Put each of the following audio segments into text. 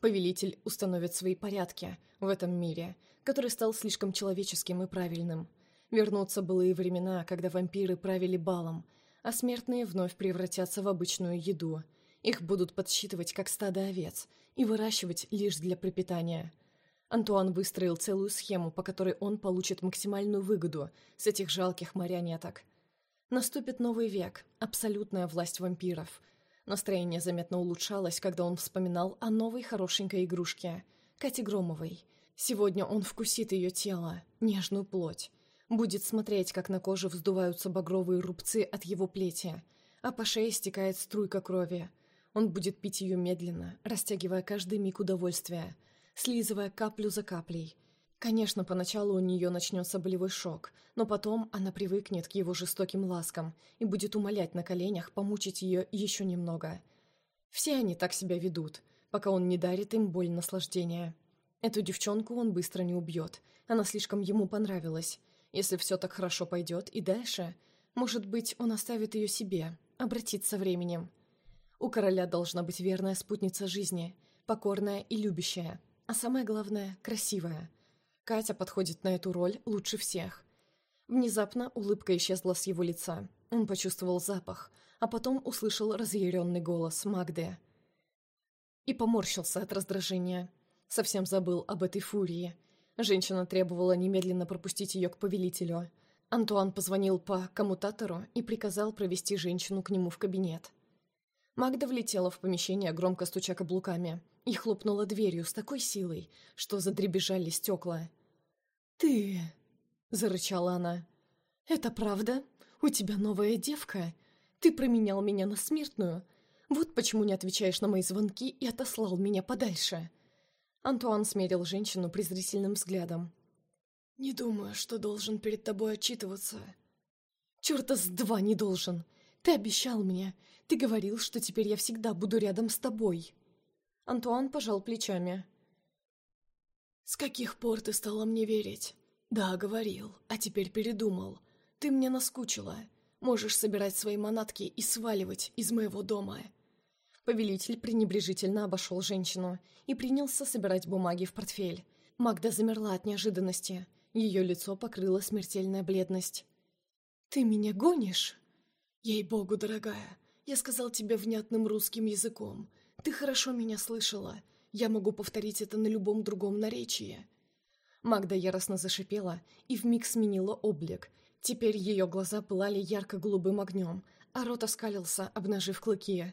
Повелитель установит свои порядки в этом мире, который стал слишком человеческим и правильным. Вернутся былые времена, когда вампиры правили балом, а смертные вновь превратятся в обычную еду. Их будут подсчитывать как стадо овец и выращивать лишь для пропитания. Антуан выстроил целую схему, по которой он получит максимальную выгоду с этих жалких марионеток. Наступит новый век, абсолютная власть вампиров – Настроение заметно улучшалось, когда он вспоминал о новой хорошенькой игрушке – Кате Громовой. Сегодня он вкусит ее тело, нежную плоть. Будет смотреть, как на коже вздуваются багровые рубцы от его плети, а по шее стекает струйка крови. Он будет пить ее медленно, растягивая каждый миг удовольствия, слизывая каплю за каплей – Конечно, поначалу у нее начнется болевой шок, но потом она привыкнет к его жестоким ласкам и будет умолять на коленях помучить ее еще немного. Все они так себя ведут, пока он не дарит им боль наслаждения. Эту девчонку он быстро не убьет, она слишком ему понравилась. Если все так хорошо пойдет и дальше, может быть, он оставит ее себе, обратит со временем. У короля должна быть верная спутница жизни, покорная и любящая, а самое главное – красивая – Катя подходит на эту роль лучше всех. Внезапно улыбка исчезла с его лица. Он почувствовал запах, а потом услышал разъяренный голос Магды. И поморщился от раздражения. Совсем забыл об этой фурии. Женщина требовала немедленно пропустить ее к повелителю. Антуан позвонил по коммутатору и приказал провести женщину к нему в кабинет. Магда влетела в помещение, громко стуча каблуками, и хлопнула дверью с такой силой, что задребежали стекла. «Ты...» — зарычала она. «Это правда? У тебя новая девка? Ты променял меня на смертную? Вот почему не отвечаешь на мои звонки и отослал меня подальше». Антуан смерил женщину презрительным взглядом. «Не думаю, что должен перед тобой отчитываться». «Чёрта с два не должен! Ты обещал мне! Ты говорил, что теперь я всегда буду рядом с тобой!» Антуан пожал плечами. «С каких пор ты стала мне верить?» «Да, говорил, а теперь передумал. Ты мне наскучила. Можешь собирать свои манатки и сваливать из моего дома». Повелитель пренебрежительно обошел женщину и принялся собирать бумаги в портфель. Магда замерла от неожиданности. Ее лицо покрыла смертельная бледность. «Ты меня гонишь?» «Ей-богу, дорогая, я сказал тебе внятным русским языком. Ты хорошо меня слышала. Я могу повторить это на любом другом наречии». Магда яростно зашипела и вмиг сменила облик. Теперь ее глаза пылали ярко-голубым огнем, а рот оскалился, обнажив клыки.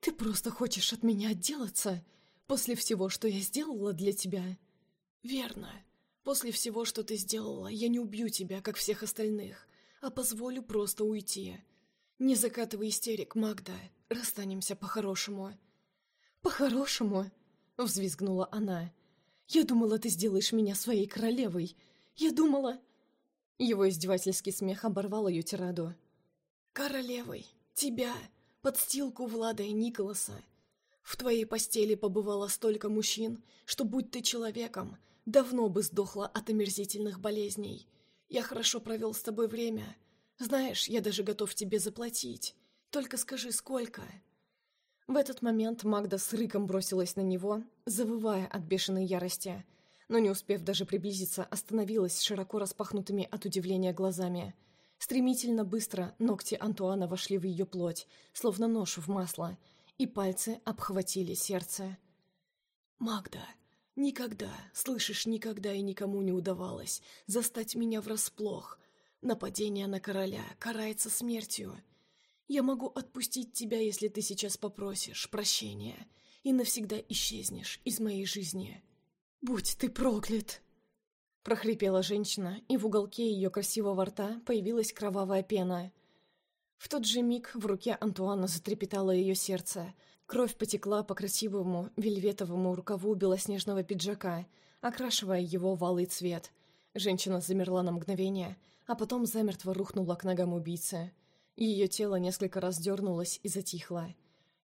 «Ты просто хочешь от меня отделаться? После всего, что я сделала для тебя?» «Верно. После всего, что ты сделала, я не убью тебя, как всех остальных, а позволю просто уйти. Не закатывай истерик, Магда. Расстанемся по-хорошему». «По-хорошему?» — взвизгнула она. «Я думала, ты сделаешь меня своей королевой. Я думала...» Его издевательский смех оборвал ее тираду. «Королевой? Тебя? Подстилку Влада и Николаса? В твоей постели побывало столько мужчин, что, будь ты человеком, давно бы сдохла от омерзительных болезней. Я хорошо провел с тобой время. Знаешь, я даже готов тебе заплатить. Только скажи, сколько?» В этот момент Магда с рыком бросилась на него, завывая от бешеной ярости, но не успев даже приблизиться, остановилась широко распахнутыми от удивления глазами. Стремительно быстро ногти Антуана вошли в ее плоть, словно нож в масло, и пальцы обхватили сердце. «Магда, никогда, слышишь, никогда и никому не удавалось застать меня врасплох. Нападение на короля карается смертью». Я могу отпустить тебя, если ты сейчас попросишь прощения, и навсегда исчезнешь из моей жизни. Будь ты проклят!» Прохрипела женщина, и в уголке ее красивого рта появилась кровавая пена. В тот же миг в руке Антуана затрепетало ее сердце. Кровь потекла по красивому вельветовому рукаву белоснежного пиджака, окрашивая его в алый цвет. Женщина замерла на мгновение, а потом замертво рухнула к ногам убийцы. Ее тело несколько раз дернулось и затихло.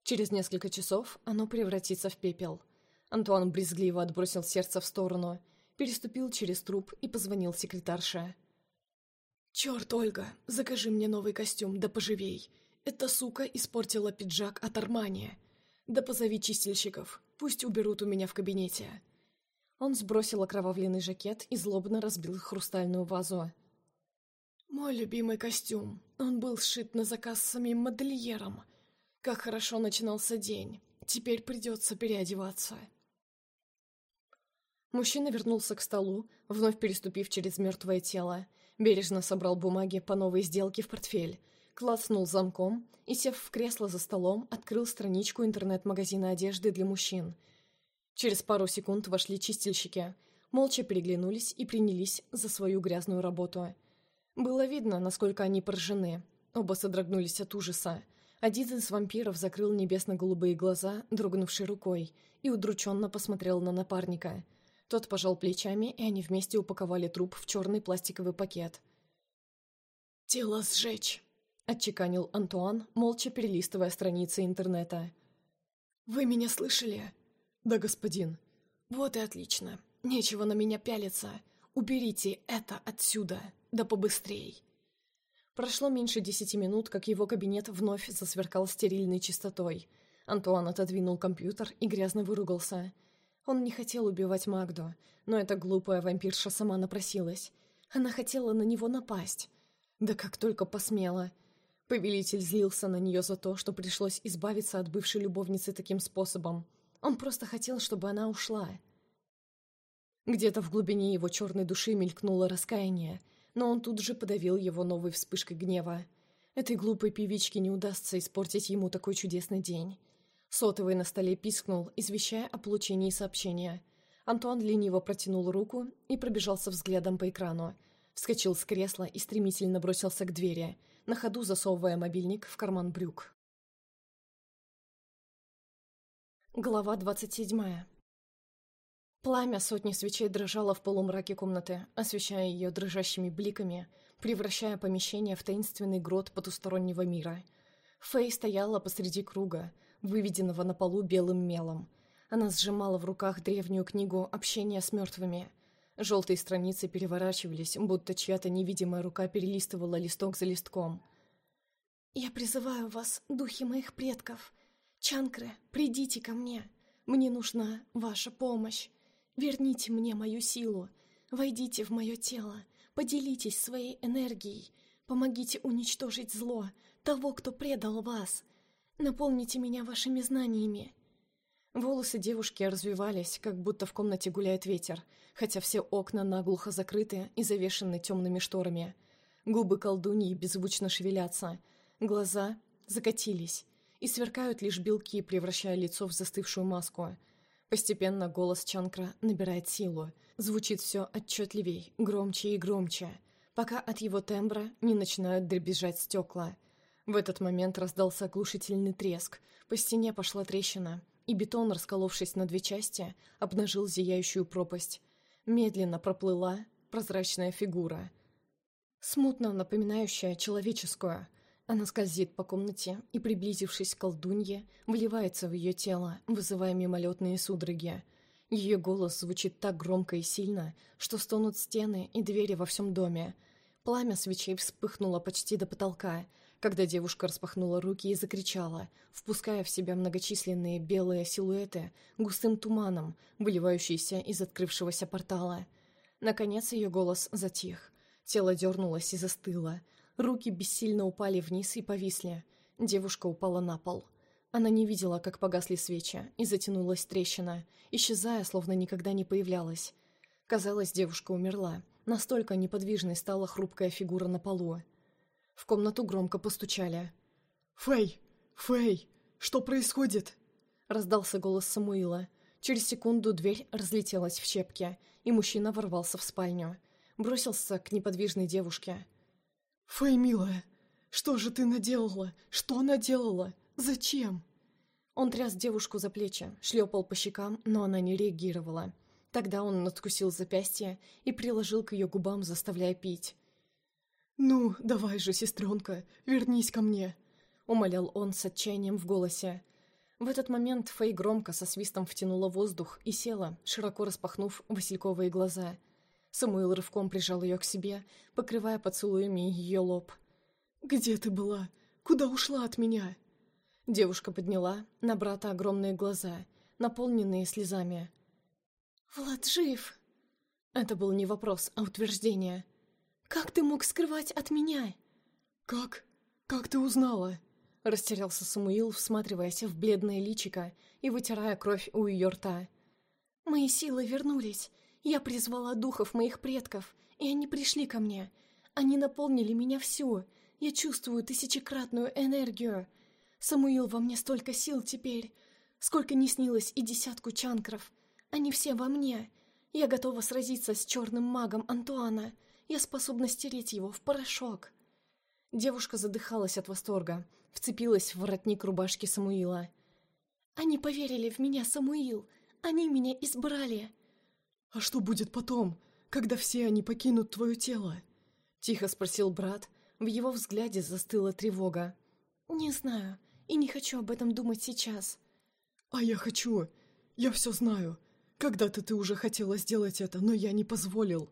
Через несколько часов оно превратится в пепел. Антуан брезгливо отбросил сердце в сторону, переступил через труп и позвонил секретарше. «Черт, Ольга, закажи мне новый костюм, да поживей. Эта сука испортила пиджак от Армани. Да позови чистильщиков. Пусть уберут у меня в кабинете». Он сбросил окровавленный жакет и злобно разбил хрустальную вазу. «Мой любимый костюм. Он был сшит на заказ самим модельером. Как хорошо начинался день. Теперь придется переодеваться». Мужчина вернулся к столу, вновь переступив через мертвое тело. Бережно собрал бумаги по новой сделке в портфель, клацнул замком и, сев в кресло за столом, открыл страничку интернет-магазина одежды для мужчин. Через пару секунд вошли чистильщики, молча переглянулись и принялись за свою грязную работу. Было видно, насколько они поражены. Оба содрогнулись от ужаса. Один из вампиров закрыл небесно-голубые глаза, дрогнувшей рукой, и удрученно посмотрел на напарника. Тот пожал плечами, и они вместе упаковали труп в черный пластиковый пакет. «Тело сжечь!» — отчеканил Антуан, молча перелистывая страницы интернета. «Вы меня слышали?» «Да, господин». «Вот и отлично. Нечего на меня пялиться. Уберите это отсюда. Да побыстрей». Прошло меньше десяти минут, как его кабинет вновь засверкал стерильной чистотой. Антуан отодвинул компьютер и грязно выругался. Он не хотел убивать Магду, но эта глупая вампирша сама напросилась. Она хотела на него напасть. Да как только посмела. Повелитель злился на нее за то, что пришлось избавиться от бывшей любовницы таким способом. Он просто хотел, чтобы она ушла. Где-то в глубине его черной души мелькнуло раскаяние, но он тут же подавил его новой вспышкой гнева. Этой глупой певичке не удастся испортить ему такой чудесный день. Сотовый на столе пискнул, извещая о получении сообщения. Антуан лениво протянул руку и пробежался взглядом по экрану. Вскочил с кресла и стремительно бросился к двери — на ходу засовывая мобильник в карман брюк. Глава двадцать седьмая. Пламя сотни свечей дрожало в полумраке комнаты, освещая ее дрожащими бликами, превращая помещение в таинственный грот потустороннего мира. Фэй стояла посреди круга, выведенного на полу белым мелом. Она сжимала в руках древнюю книгу «Общение с мертвыми», Желтые страницы переворачивались, будто чья-то невидимая рука перелистывала листок за листком. «Я призываю вас, духи моих предков. Чанкры, придите ко мне. Мне нужна ваша помощь. Верните мне мою силу. Войдите в мое тело. Поделитесь своей энергией. Помогите уничтожить зло, того, кто предал вас. Наполните меня вашими знаниями. Волосы девушки развивались, как будто в комнате гуляет ветер, хотя все окна наглухо закрыты и завешены темными шторами. Губы колдуньи беззвучно шевелятся, глаза закатились, и сверкают лишь белки, превращая лицо в застывшую маску. Постепенно голос Чанкра набирает силу, звучит все отчетливей, громче и громче, пока от его тембра не начинают дребезжать стекла. В этот момент раздался оглушительный треск, по стене пошла трещина — и бетон, расколовшись на две части, обнажил зияющую пропасть. Медленно проплыла прозрачная фигура. Смутно напоминающая человеческую. Она скользит по комнате и, приблизившись к колдунье, вливается в ее тело, вызывая мимолетные судороги. Ее голос звучит так громко и сильно, что стонут стены и двери во всем доме. Пламя свечей вспыхнуло почти до потолка, когда девушка распахнула руки и закричала, впуская в себя многочисленные белые силуэты густым туманом, выливающиеся из открывшегося портала. Наконец ее голос затих. Тело дернулось и застыло. Руки бессильно упали вниз и повисли. Девушка упала на пол. Она не видела, как погасли свечи, и затянулась трещина, исчезая, словно никогда не появлялась. Казалось, девушка умерла. Настолько неподвижной стала хрупкая фигура на полу. В комнату громко постучали. «Фэй! Фэй! Что происходит?» Раздался голос Самуила. Через секунду дверь разлетелась в щепки, и мужчина ворвался в спальню. Бросился к неподвижной девушке. «Фэй, милая, что же ты наделала? Что наделала? Зачем?» Он тряс девушку за плечи, шлепал по щекам, но она не реагировала. Тогда он надкусил запястье и приложил к ее губам, заставляя пить. «Ну, давай же, сестренка, вернись ко мне», — умолял он с отчаянием в голосе. В этот момент Фэй громко со свистом втянула воздух и села, широко распахнув васильковые глаза. Самуил рывком прижал ее к себе, покрывая поцелуями ее лоб. «Где ты была? Куда ушла от меня?» Девушка подняла на брата огромные глаза. наполненные слезами. «Влад жив!» Это был не вопрос, а утверждение. «Как ты мог скрывать от меня?» «Как? Как ты узнала?» Растерялся Самуил, всматриваясь в бледное личико и вытирая кровь у ее рта. «Мои силы вернулись. Я призвала духов моих предков, и они пришли ко мне. Они наполнили меня всю. Я чувствую тысячекратную энергию. Самуил, во мне столько сил теперь. Сколько не снилось и десятку чанкров. Они все во мне. Я готова сразиться с черным магом Антуана. Я способна стереть его в порошок. Девушка задыхалась от восторга, вцепилась в воротник рубашки Самуила. «Они поверили в меня, Самуил! Они меня избрали!» «А что будет потом, когда все они покинут твое тело?» Тихо спросил брат. В его взгляде застыла тревога. «Не знаю, и не хочу об этом думать сейчас». «А я хочу. Я все знаю. Когда-то ты уже хотела сделать это, но я не позволил.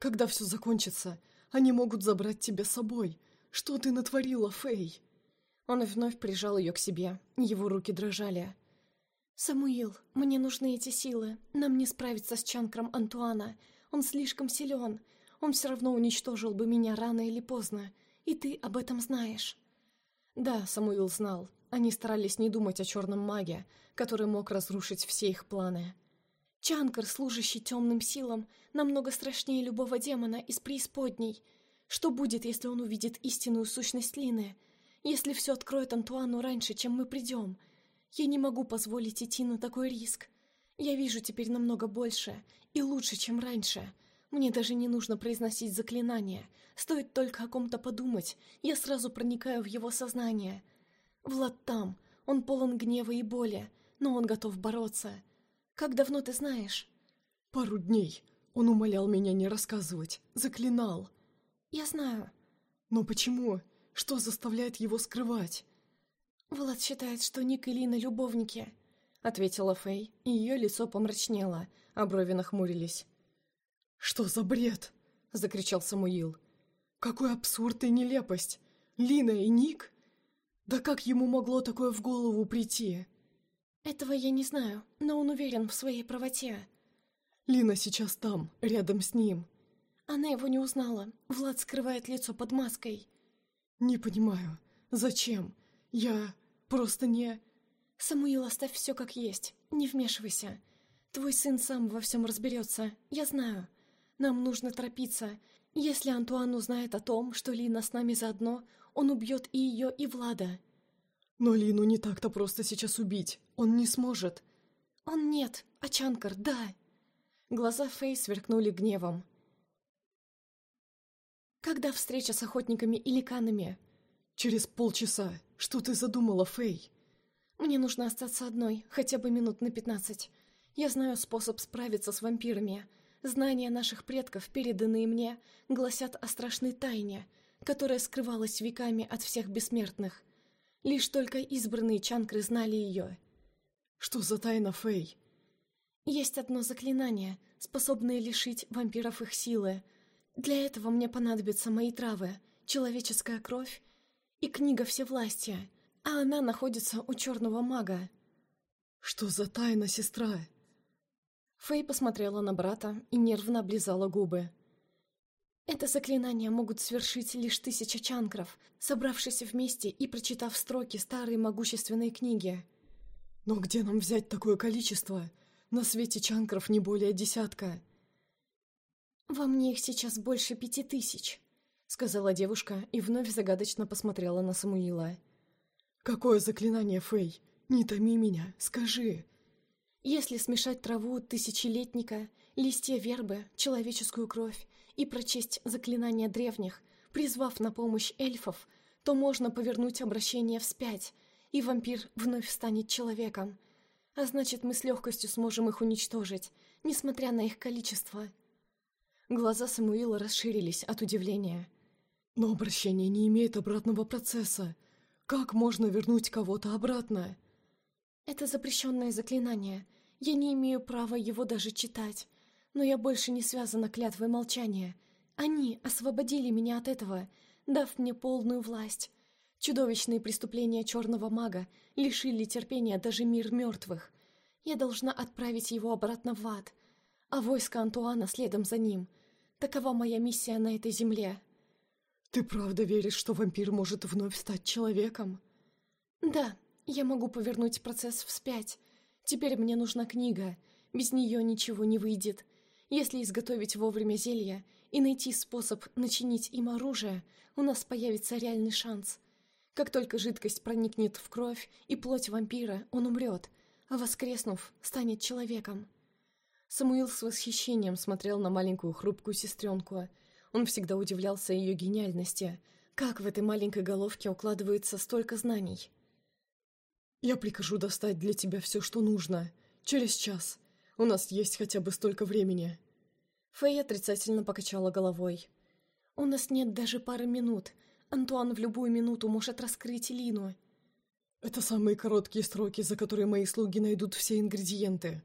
Когда все закончится, они могут забрать тебя с собой. Что ты натворила, Фэй?» Он вновь прижал ее к себе. Его руки дрожали. «Самуил, мне нужны эти силы. Нам не справиться с Чанкром Антуана. Он слишком силен. Он все равно уничтожил бы меня рано или поздно. И ты об этом знаешь». Да, Самуил знал. Они старались не думать о черном маге, который мог разрушить все их планы. Чанкар, служащий темным силам, намного страшнее любого демона из преисподней. Что будет, если он увидит истинную сущность Лины? Если все откроет Антуану раньше, чем мы придем? Я не могу позволить идти на такой риск. Я вижу теперь намного больше и лучше, чем раньше. Мне даже не нужно произносить заклинания. Стоит только о ком-то подумать, я сразу проникаю в его сознание. Влад там, он полон гнева и боли, но он готов бороться. Как давно ты знаешь?» «Пару дней. Он умолял меня не рассказывать. Заклинал». «Я знаю». «Но почему? Что заставляет его скрывать?» «Влад считает, что Ник и Лина любовники», — ответила Фэй, и ее лицо помрачнело, а брови нахмурились. «Что за бред?» — закричал Самуил. «Какой абсурд и нелепость! Лина и Ник? Да как ему могло такое в голову прийти?» «Этого я не знаю, но он уверен в своей правоте». «Лина сейчас там, рядом с ним». Она его не узнала. Влад скрывает лицо под маской. «Не понимаю. Зачем? Я просто не...» «Самуил, оставь все как есть. Не вмешивайся. Твой сын сам во всем разберется. Я знаю. Нам нужно торопиться. Если Антуан узнает о том, что Лина с нами заодно, он убьет и ее, и Влада». «Но Лину не так-то просто сейчас убить. Он не сможет». «Он нет, а Чанкар, да». Глаза Фэй сверкнули гневом. «Когда встреча с охотниками и ликанами?» «Через полчаса. Что ты задумала, Фэй?» «Мне нужно остаться одной, хотя бы минут на пятнадцать. Я знаю способ справиться с вампирами. Знания наших предков, переданные мне, гласят о страшной тайне, которая скрывалась веками от всех бессмертных. Лишь только избранные чанкры знали ее. «Что за тайна, Фэй?» «Есть одно заклинание, способное лишить вампиров их силы. Для этого мне понадобятся мои травы, человеческая кровь и книга Всевластия, а она находится у черного мага». «Что за тайна, сестра?» Фэй посмотрела на брата и нервно облизала губы. Это заклинание могут свершить лишь тысяча чанкров, собравшись вместе и прочитав строки старой могущественной книги. «Но где нам взять такое количество? На свете чанкров не более десятка». «Во мне их сейчас больше пяти тысяч», — сказала девушка и вновь загадочно посмотрела на Самуила. «Какое заклинание, Фэй? Не томи меня, скажи!» «Если смешать траву тысячелетника, листья вербы, человеческую кровь, и прочесть заклинания древних, призвав на помощь эльфов, то можно повернуть обращение вспять, и вампир вновь станет человеком. А значит, мы с легкостью сможем их уничтожить, несмотря на их количество. Глаза Самуила расширились от удивления. Но обращение не имеет обратного процесса. Как можно вернуть кого-то обратно? Это запрещенное заклинание. Я не имею права его даже читать но я больше не связана клятвой молчания. Они освободили меня от этого, дав мне полную власть. Чудовищные преступления черного мага лишили терпения даже мир мертвых. Я должна отправить его обратно в ад, а войско Антуана следом за ним. Такова моя миссия на этой земле. Ты правда веришь, что вампир может вновь стать человеком? Да, я могу повернуть процесс вспять. Теперь мне нужна книга. Без нее ничего не выйдет. Если изготовить вовремя зелье и найти способ начинить им оружие, у нас появится реальный шанс. Как только жидкость проникнет в кровь и плоть вампира, он умрет, а воскреснув, станет человеком. Самуил с восхищением смотрел на маленькую хрупкую сестренку — он всегда удивлялся ее гениальности. Как в этой маленькой головке укладывается столько знаний? «Я прикажу достать для тебя все, что нужно. Через час. У нас есть хотя бы столько времени». Фэй отрицательно покачала головой. «У нас нет даже пары минут. Антуан в любую минуту может раскрыть Лину». «Это самые короткие сроки, за которые мои слуги найдут все ингредиенты.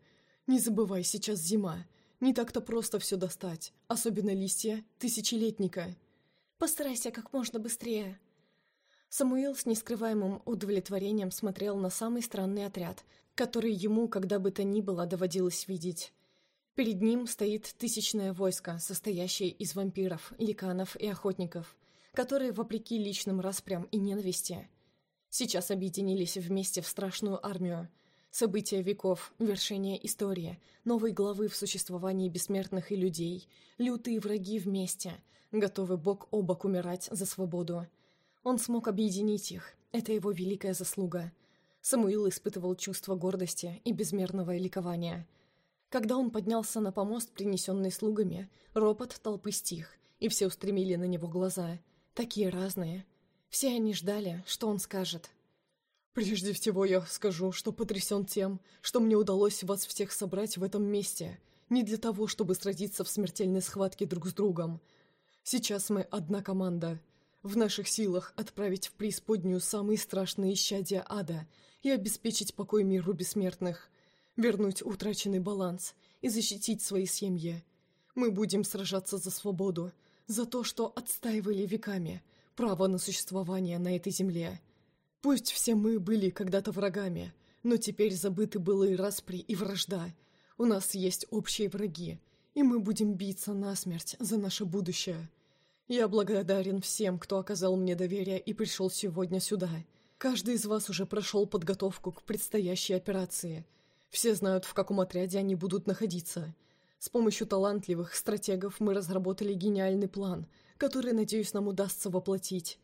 Не забывай, сейчас зима. Не так-то просто все достать, особенно листья тысячелетника. Постарайся как можно быстрее. Самуил с нескрываемым удовлетворением смотрел на самый странный отряд, который ему когда бы то ни было доводилось видеть. Перед ним стоит тысячное войско, состоящее из вампиров, ликанов и охотников, которые, вопреки личным распрям и ненависти, сейчас объединились вместе в страшную армию – События веков, вершение истории, новые главы в существовании бессмертных и людей, лютые враги вместе, готовы бок о бок умирать за свободу. Он смог объединить их, это его великая заслуга. Самуил испытывал чувство гордости и безмерного ликования. Когда он поднялся на помост, принесенный слугами, ропот толпы стих, и все устремили на него глаза, такие разные. Все они ждали, что он скажет, Прежде всего я скажу, что потрясен тем, что мне удалось вас всех собрать в этом месте, не для того, чтобы сразиться в смертельной схватке друг с другом. Сейчас мы одна команда. В наших силах отправить в преисподнюю самые страшные исчадия ада и обеспечить покой миру бессмертных, вернуть утраченный баланс и защитить свои семьи. Мы будем сражаться за свободу, за то, что отстаивали веками, право на существование на этой земле – Пусть все мы были когда-то врагами, но теперь забыты былые распри и вражда. У нас есть общие враги, и мы будем биться насмерть за наше будущее. Я благодарен всем, кто оказал мне доверие и пришел сегодня сюда. Каждый из вас уже прошел подготовку к предстоящей операции. Все знают, в каком отряде они будут находиться. С помощью талантливых стратегов мы разработали гениальный план, который, надеюсь, нам удастся воплотить.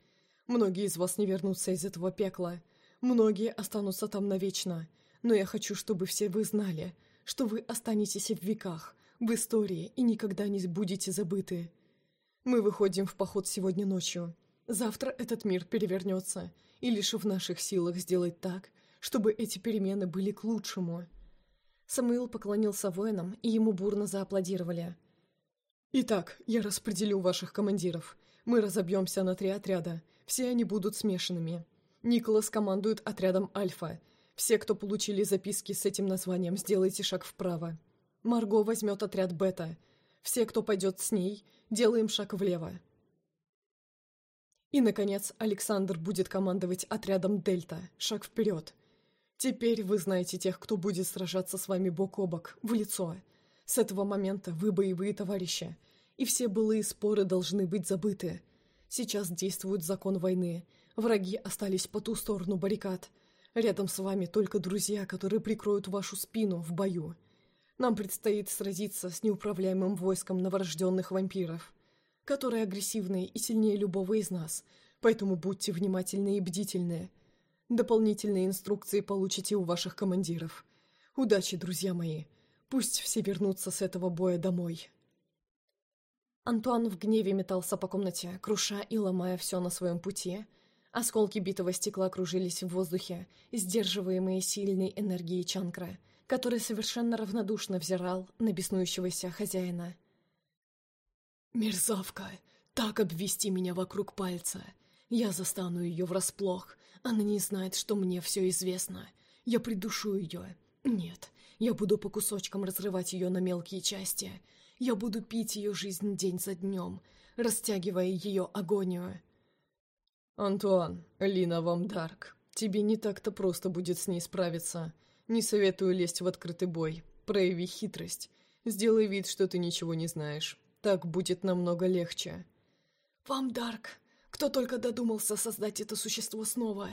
Многие из вас не вернутся из этого пекла. Многие останутся там навечно. Но я хочу, чтобы все вы знали, что вы останетесь в веках, в истории и никогда не будете забыты. Мы выходим в поход сегодня ночью. Завтра этот мир перевернется, и лишь в наших силах сделать так, чтобы эти перемены были к лучшему». Самуил поклонился воинам, и ему бурно зааплодировали. «Итак, я распределю ваших командиров. Мы разобьемся на три отряда, все они будут смешанными. Николас командует отрядом «Альфа». Все, кто получили записки с этим названием, сделайте шаг вправо. Марго возьмет отряд «Бета». Все, кто пойдет с ней, делаем шаг влево. И, наконец, Александр будет командовать отрядом «Дельта». Шаг вперед. Теперь вы знаете тех, кто будет сражаться с вами бок о бок, в лицо. С этого момента вы боевые товарищи, и все былые споры должны быть забыты. Сейчас действует закон войны. Враги остались по ту сторону баррикад. Рядом с вами только друзья, которые прикроют вашу спину в бою. Нам предстоит сразиться с неуправляемым войском новорожденных вампиров, которые агрессивные и сильнее любого из нас, поэтому будьте внимательны и бдительны. Дополнительные инструкции получите у ваших командиров. Удачи, друзья мои. Пусть все вернутся с этого боя домой. Антуан в гневе метался по комнате, круша и ломая все на своем пути. Осколки битого стекла кружились в воздухе, сдерживаемые сильной энергией Чанкра, который совершенно равнодушно взирал на беснующегося хозяина. «Мерзавка! Так обвести меня вокруг пальца! Я застану ее врасплох! Она не знает, что мне все известно! Я придушу ее! Нет, я буду по кусочкам разрывать ее на мелкие части!» Я буду пить ее жизнь день за днем, растягивая ее агонию. «Антуан, Лина вам Дарк, тебе не так-то просто будет с ней справиться. Не советую лезть в открытый бой. Прояви хитрость. Сделай вид, что ты ничего не знаешь. Так будет намного легче. «Вам, Дарк, кто только додумался создать это существо снова.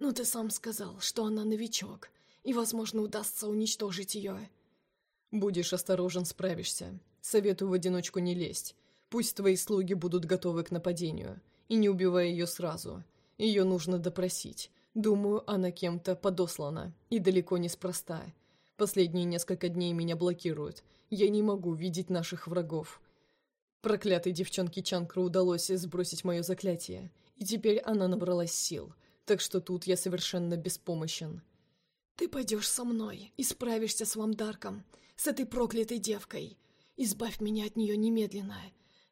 Но ты сам сказал, что она новичок, и, возможно, удастся уничтожить ее». «Будешь осторожен, справишься. Советую в одиночку не лезть. Пусть твои слуги будут готовы к нападению. И не убивай ее сразу. Ее нужно допросить. Думаю, она кем-то подослана. И далеко неспроста. Последние несколько дней меня блокируют. Я не могу видеть наших врагов. Проклятой девчонке Чанкру удалось сбросить мое заклятие. И теперь она набралась сил. Так что тут я совершенно беспомощен. «Ты пойдешь со мной и справишься с Вамдарком, с этой проклятой девкой. Избавь меня от нее немедленно.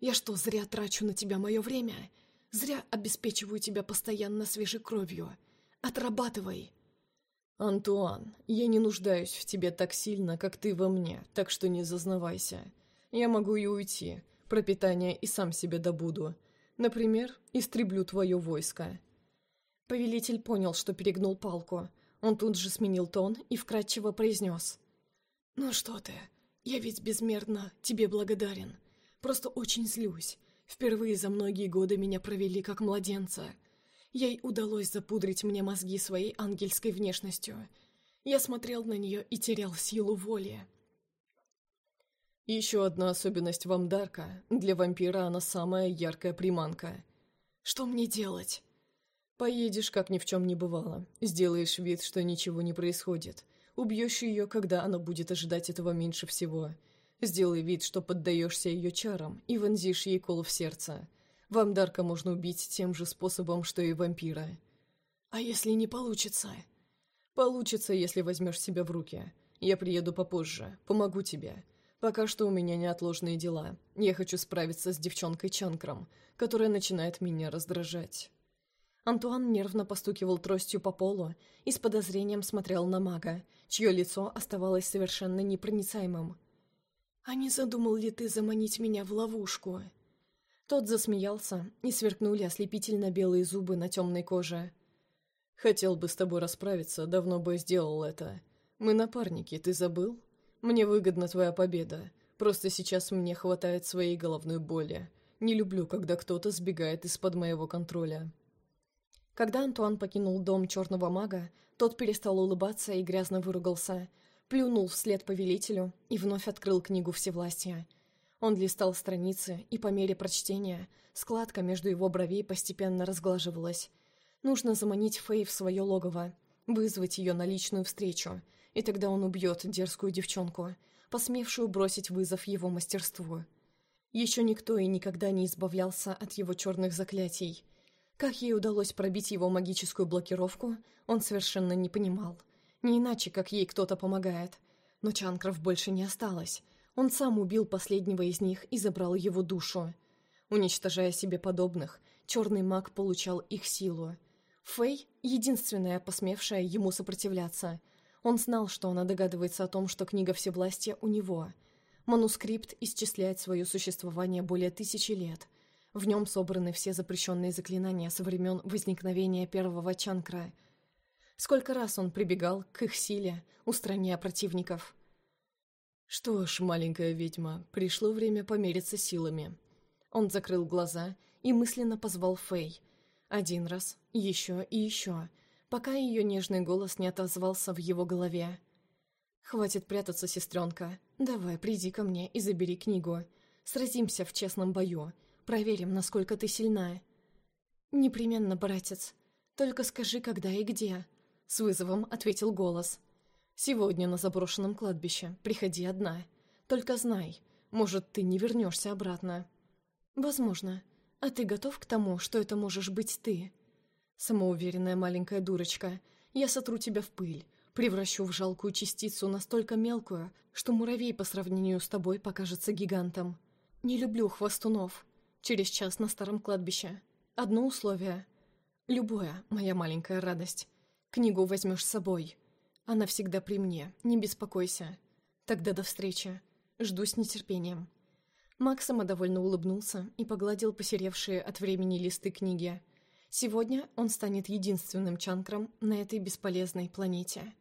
Я что, зря трачу на тебя мое время? Зря обеспечиваю тебя постоянно свежей кровью. Отрабатывай!» «Антуан, я не нуждаюсь в тебе так сильно, как ты во мне, так что не зазнавайся. Я могу и уйти, пропитание и сам себе добуду. Например, истреблю твое войско». Повелитель понял, что перегнул палку. Он тут же сменил тон и вкратчиво произнес. «Ну что ты, я ведь безмерно тебе благодарен. Просто очень злюсь. Впервые за многие годы меня провели как младенца. Ей удалось запудрить мне мозги своей ангельской внешностью. Я смотрел на нее и терял силу воли. Еще одна особенность вамдарка. Для вампира она самая яркая приманка. Что мне делать? Поедешь, как ни в чем не бывало. Сделаешь вид, что ничего не происходит. Убьешь ее, когда она будет ожидать этого меньше всего. Сделай вид, что поддаешься ее чарам и вонзишь ей кол в сердце. Вамдарка можно убить тем же способом, что и вампира. А если не получится? Получится, если возьмешь себя в руки. Я приеду попозже, помогу тебе. Пока что у меня неотложные дела. Я хочу справиться с девчонкой Чанкром, которая начинает меня раздражать. Антуан нервно постукивал тростью по полу и с подозрением смотрел на мага, чье лицо оставалось совершенно непроницаемым. «А не задумал ли ты заманить меня в ловушку?» Тот засмеялся, и сверкнули ослепительно белые зубы на темной коже. «Хотел бы с тобой расправиться, давно бы сделал это. Мы напарники, ты забыл? Мне выгодна твоя победа. Просто сейчас мне хватает своей головной боли. Не люблю, когда кто-то сбегает из-под моего контроля». Когда Антуан покинул дом черного мага, тот перестал улыбаться и грязно выругался, плюнул вслед повелителю и вновь открыл книгу Всевластия — он листал страницы, и по мере прочтения складка между его бровей постепенно разглаживалась. Нужно заманить Фэй в свое логово, вызвать ее на личную встречу, и тогда он убьет дерзкую девчонку, посмевшую бросить вызов его мастерству. Еще никто и никогда не избавлялся от его черных заклятий. Как ей удалось пробить его магическую блокировку, он совершенно не понимал. Не иначе, как ей кто-то помогает. Но Чанкров больше не осталось. Он сам убил последнего из них и забрал его душу. Уничтожая себе подобных, черный маг получал их силу. Фэй — единственная, посмевшая ему сопротивляться. Он знал, что она догадывается о том, что книга Всевластия у него. Манускрипт исчисляет свое существование более тысячи лет. В нем собраны все запрещенные заклинания со времен возникновения первого чанкра. Сколько раз он прибегал к их силе, устраняя противников — «Что ж, маленькая ведьма, пришло время помериться силами». Он закрыл глаза и мысленно позвал Фэй. Один раз, еще и еще, пока ее нежный голос не отозвался в его голове. «Хватит прятаться, сестренка. Давай, приди ко мне и забери книгу. Сразимся в честном бою. Проверим, насколько ты сильна». «Непременно, братец. Только скажи, когда и где», — с вызовом ответил голос. Сегодня на заброшенном кладбище. Приходи одна. Только знай, может, ты не вернешься обратно. Возможно. А ты готов к тому, что это можешь быть ты? Самоуверенная маленькая дурочка. Я сотру тебя в пыль, превращу в жалкую частицу настолько мелкую, что муравей по сравнению с тобой покажется гигантом. Не люблю хвостунов. Через час на старом кладбище. Одно условие. Любое, моя маленькая радость. Книгу возьмешь с собой. Она всегда при мне, не беспокойся. Тогда до встречи. Жду с нетерпением». Макс самодовольно улыбнулся и погладил посеревшие от времени листы книги. Сегодня он станет единственным чанкром на этой бесполезной планете.